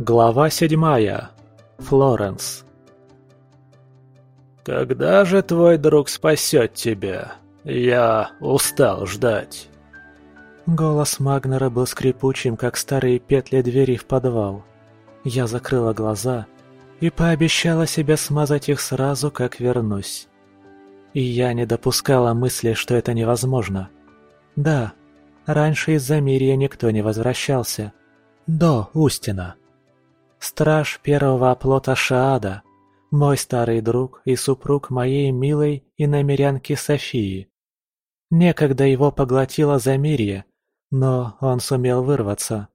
Глава седьмая. Флоренс. «Когда же твой друг спасет тебя? Я устал ждать». Голос Магнера был скрипучим, как старые петли двери в подвал. Я закрыла глаза и пообещала себе смазать их сразу, как вернусь. И я не допускала мысли, что это невозможно. Да, раньше из-за Мирия никто не возвращался. До Устина. Страж первого оплота Шаада, мой старый друг и супруг моей милой и намерянки Софии. Некогда его поглотило Замирье, но он сумел вырваться.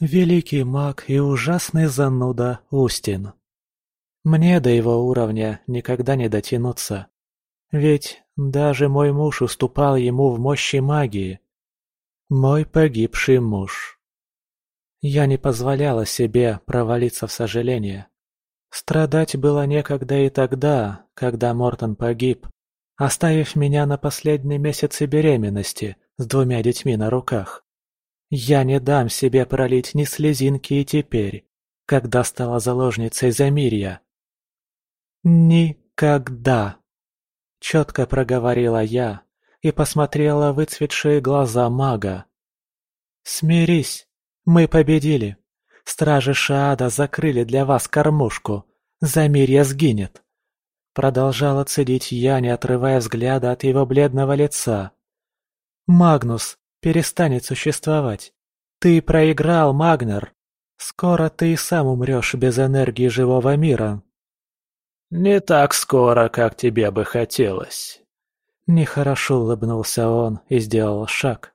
Великий маг и ужасный зануда Устин. Мне до его уровня никогда не дотянуться. Ведь даже мой муж уступал ему в мощи магии. Мой погибший муж. Я не позволяла себе провалиться в сожаление. Страдать было некогда и тогда, когда Мортон погиб, оставив меня на последние месяцы беременности с двумя детьми на руках. Я не дам себе пролить ни слезинки и теперь, когда стала заложницей Замирья. Никогда. Четко проговорила я и посмотрела выцветшие глаза мага. «Смирись, мы победили. Стражи Шаада закрыли для вас кормушку. Замирье сгинет». Продолжала цедить я, не отрывая взгляда от его бледного лица. «Магнус перестанет существовать. Ты проиграл, Магнер. Скоро ты и сам умрешь без энергии живого мира». «Не так скоро, как тебе бы хотелось». Нехорошо улыбнулся он и сделал шаг.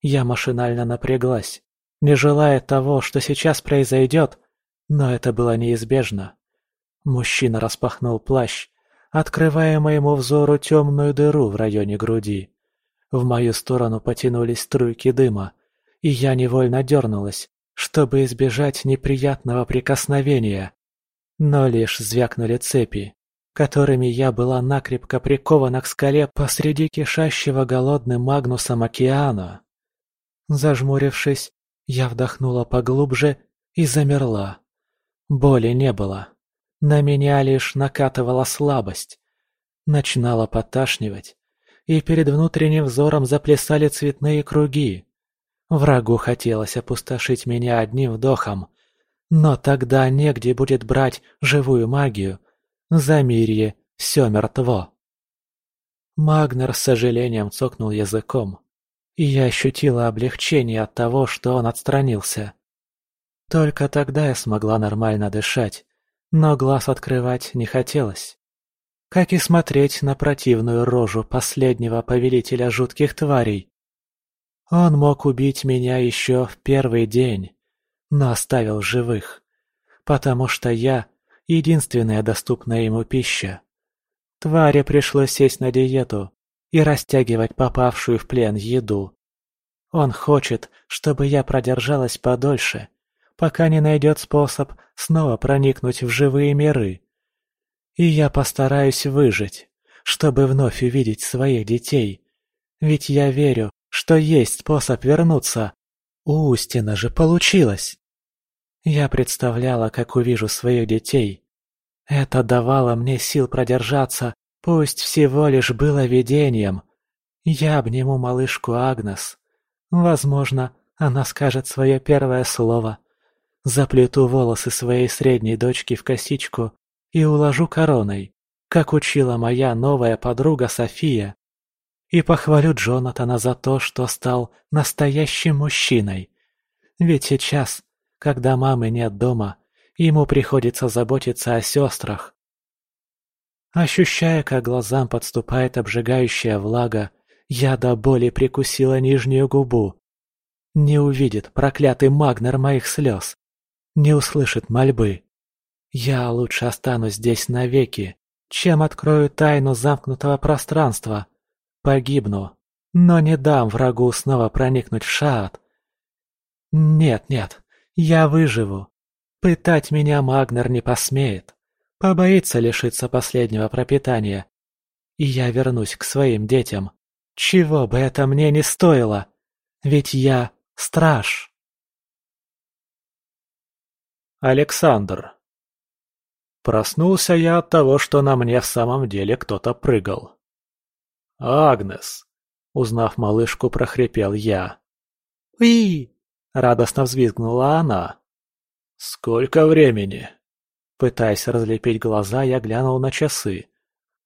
Я машинально напряглась, не желая того, что сейчас произойдет, но это было неизбежно. Мужчина распахнул плащ, открывая моему взору темную дыру в районе груди. В мою сторону потянулись струйки дыма, и я невольно дернулась, чтобы избежать неприятного прикосновения. Но лишь звякнули цепи, которыми я была накрепко прикована к скале посреди кишащего голодным Магнусом океана. Зажмурившись, я вдохнула поглубже и замерла. Боли не было. На меня лишь накатывала слабость. Начинала поташнивать, и перед внутренним взором заплясали цветные круги. Врагу хотелось опустошить меня одним вдохом, но тогда негде будет брать живую магию. Замирье все мертво. Магнер с сожалением цокнул языком, и я ощутила облегчение от того, что он отстранился. Только тогда я смогла нормально дышать, но глаз открывать не хотелось. Как и смотреть на противную рожу последнего повелителя жутких тварей. Он мог убить меня еще в первый день, но оставил живых, потому что я — единственная доступная ему пища. Твари пришлось сесть на диету и растягивать попавшую в плен еду. Он хочет, чтобы я продержалась подольше, пока не найдет способ снова проникнуть в живые миры. И я постараюсь выжить, чтобы вновь увидеть своих детей. Ведь я верю, что есть способ вернуться. У Устина же получилось. Я представляла, как увижу своих детей. Это давало мне сил продержаться, пусть всего лишь было видением. Я обниму малышку Агнес. Возможно, она скажет свое первое слово. Заплету волосы своей средней дочки в косичку и уложу короной, как учила моя новая подруга София. И похвалю Джонатана за то, что стал настоящим мужчиной. Ведь сейчас, когда мамы нет дома, ему приходится заботиться о сестрах. Ощущая, как глазам подступает обжигающая влага, я до боли прикусила нижнюю губу. Не увидит проклятый Магнер моих слез не услышит мольбы. Я лучше останусь здесь навеки, чем открою тайну замкнутого пространства. Погибну, но не дам врагу снова проникнуть в шаат. Нет, нет, я выживу. Пытать меня Магнер не посмеет. Побоится лишиться последнего пропитания. И я вернусь к своим детям. Чего бы это мне не стоило. Ведь я страж. Александр. Проснулся я от того, что на мне в самом деле кто-то прыгал. «Агнес!» — узнав малышку, прохрипел я. «Уи!» — радостно взвизгнула она. «Сколько времени?» Пытаясь разлепить глаза, я глянул на часы.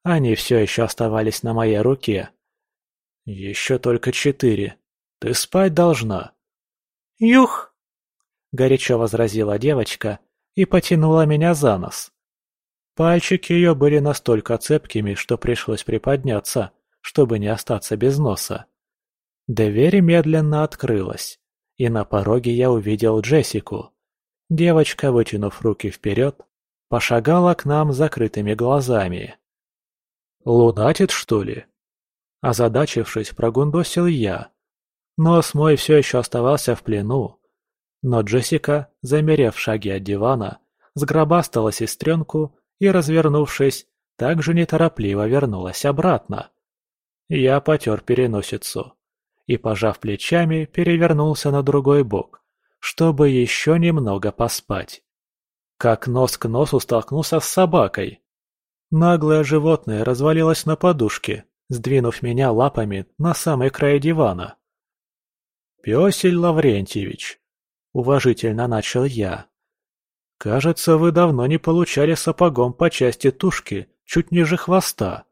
Они все еще оставались на моей руке. «Еще только четыре. Ты спать должна». «Юх!» — горячо возразила девочка и потянула меня за нос. Пальчики ее были настолько цепкими, что пришлось приподняться, чтобы не остаться без носа. Дверь медленно открылась, и на пороге я увидел Джессику. Девочка, вытянув руки вперед, пошагала к нам закрытыми глазами. «Лунатит, что ли?» Озадачившись, прогундосил я. Нос мой все еще оставался в плену. Но Джессика, замерев в шаге от дивана, сгробастала сестренку и, развернувшись, также неторопливо вернулась обратно. Я потер переносицу и, пожав плечами, перевернулся на другой бок, чтобы еще немного поспать как нос к носу столкнулся с собакой. Наглое животное развалилось на подушке, сдвинув меня лапами на самый край дивана. «Пёсель Лаврентьевич», — уважительно начал я. «Кажется, вы давно не получали сапогом по части тушки, чуть ниже хвоста».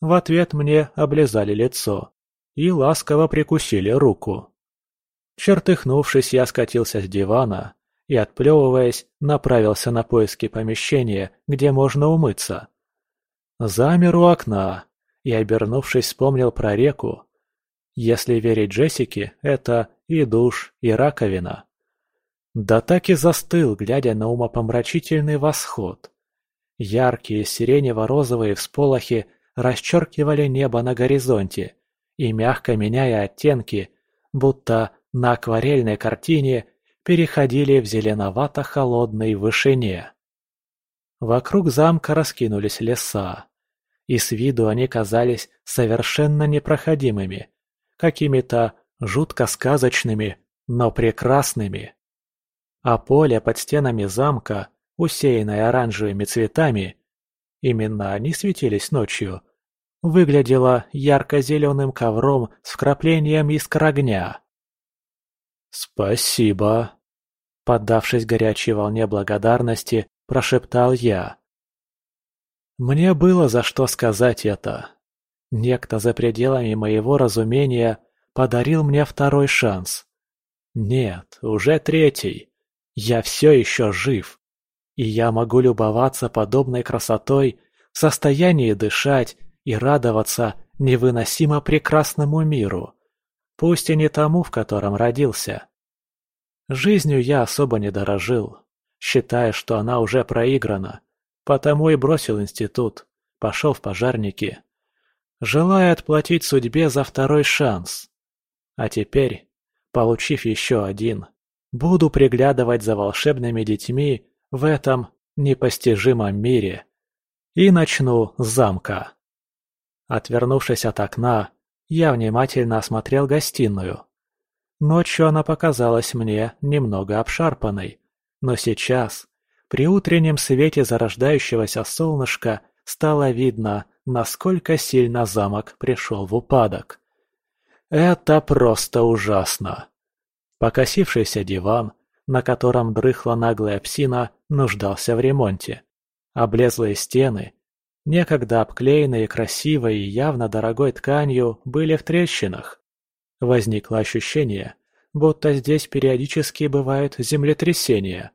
В ответ мне облизали лицо и ласково прикусили руку. Чертыхнувшись, я скатился с дивана и, отплевываясь, направился на поиски помещения, где можно умыться. Замер у окна и, обернувшись, вспомнил про реку. Если верить Джессике, это и душ, и раковина. Да так и застыл, глядя на умопомрачительный восход. Яркие сиренево-розовые всполохи расчеркивали небо на горизонте и, мягко меняя оттенки, будто на акварельной картине переходили в зеленовато-холодной вышине. Вокруг замка раскинулись леса, и с виду они казались совершенно непроходимыми, какими-то жутко сказочными, но прекрасными. А поле под стенами замка, усеянное оранжевыми цветами, именно они светились ночью, выглядело ярко-зеленым ковром с вкраплением искр огня. «Спасибо», Поддавшись горячей волне благодарности, прошептал я. Мне было за что сказать это. Некто за пределами моего разумения подарил мне второй шанс. Нет, уже третий. Я все еще жив. И я могу любоваться подобной красотой, в состоянии дышать и радоваться невыносимо прекрасному миру. Пусть и не тому, в котором родился. Жизнью я особо не дорожил, считая, что она уже проиграна, потому и бросил институт, пошел в пожарники, желая отплатить судьбе за второй шанс. А теперь, получив еще один, буду приглядывать за волшебными детьми в этом непостижимом мире. И начну с замка. Отвернувшись от окна, я внимательно осмотрел гостиную. Ночью она показалась мне немного обшарпанной, но сейчас, при утреннем свете зарождающегося солнышка, стало видно, насколько сильно замок пришел в упадок. Это просто ужасно. Покосившийся диван, на котором дрыхла наглая псина, нуждался в ремонте. Облезлые стены, некогда обклеенные красивой и явно дорогой тканью, были в трещинах. Возникло ощущение, будто здесь периодически бывают землетрясения.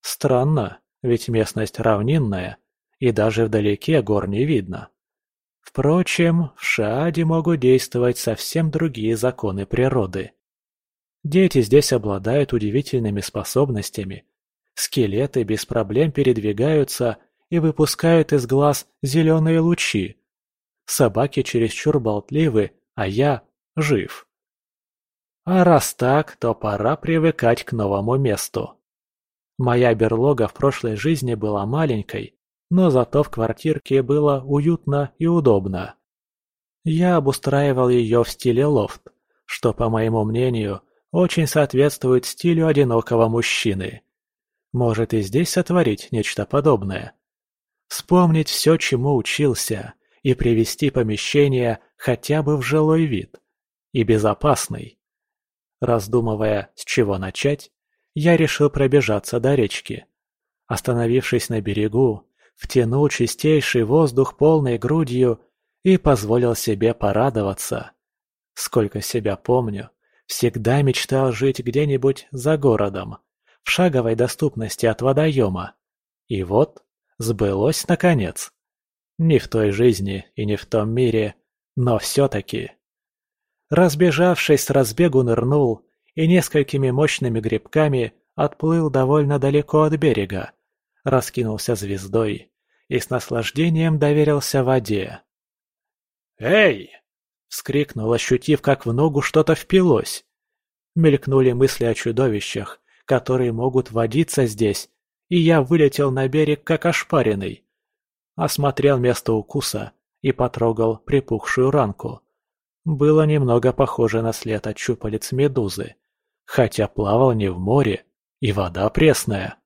Странно, ведь местность равнинная, и даже вдалеке гор не видно. Впрочем, в Шааде могут действовать совсем другие законы природы. Дети здесь обладают удивительными способностями. Скелеты без проблем передвигаются и выпускают из глаз зеленые лучи. Собаки чересчур болтливы, а я жив. А раз так, то пора привыкать к новому месту. Моя берлога в прошлой жизни была маленькой, но зато в квартирке было уютно и удобно. Я обустраивал ее в стиле лофт, что, по моему мнению, очень соответствует стилю одинокого мужчины. может и здесь сотворить нечто подобное. Вспомнить все, чему учился, и привести помещение хотя бы в жилой вид. И безопасный. Раздумывая, с чего начать, я решил пробежаться до речки. Остановившись на берегу, втянул чистейший воздух полной грудью и позволил себе порадоваться. Сколько себя помню, всегда мечтал жить где-нибудь за городом, в шаговой доступности от водоема. И вот, сбылось наконец. Не в той жизни и не в том мире, но все-таки. Разбежавшись разбегу нырнул и несколькими мощными грибками отплыл довольно далеко от берега, раскинулся звездой и с наслаждением доверился воде. «Эй!» — вскрикнул, ощутив, как в ногу что-то впилось. Мелькнули мысли о чудовищах, которые могут водиться здесь, и я вылетел на берег, как ошпаренный. Осмотрел место укуса и потрогал припухшую ранку. Было немного похоже на след от щупалец медузы, хотя плавал не в море, и вода пресная.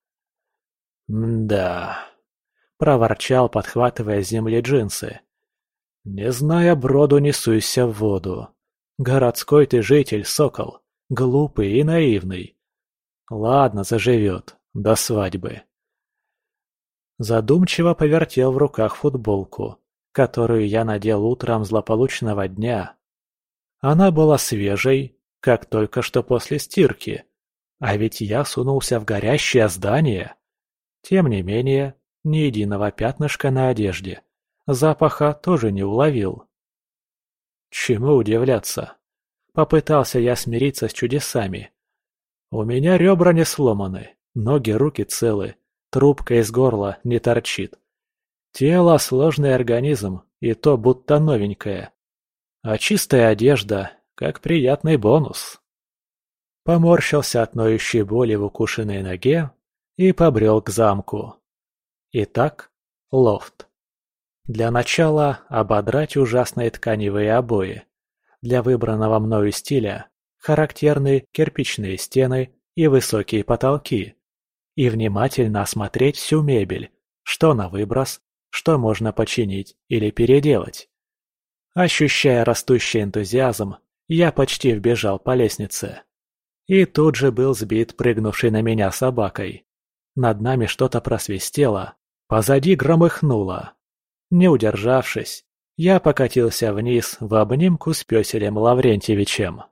«Да», — проворчал, подхватывая с земли джинсы. «Не зная броду, несуйся в воду. Городской ты житель, сокол, глупый и наивный. Ладно, заживет, до свадьбы». Задумчиво повертел в руках футболку, которую я надел утром злополучного дня. Она была свежей, как только что после стирки. А ведь я сунулся в горящее здание. Тем не менее, ни единого пятнышка на одежде. Запаха тоже не уловил. Чему удивляться? Попытался я смириться с чудесами. У меня ребра не сломаны, ноги, руки целы, трубка из горла не торчит. Тело – сложный организм, и то будто новенькое. А чистая одежда – как приятный бонус. Поморщился от ноющей боли в укушенной ноге и побрел к замку. Итак, лофт. Для начала ободрать ужасные тканевые обои. Для выбранного мною стиля характерны кирпичные стены и высокие потолки. И внимательно осмотреть всю мебель, что на выброс, что можно починить или переделать. Ощущая растущий энтузиазм, я почти вбежал по лестнице. И тут же был сбит прыгнувшей на меня собакой. Над нами что-то просвистело, позади громыхнуло. Не удержавшись, я покатился вниз в обнимку с пёселем Лаврентьевичем.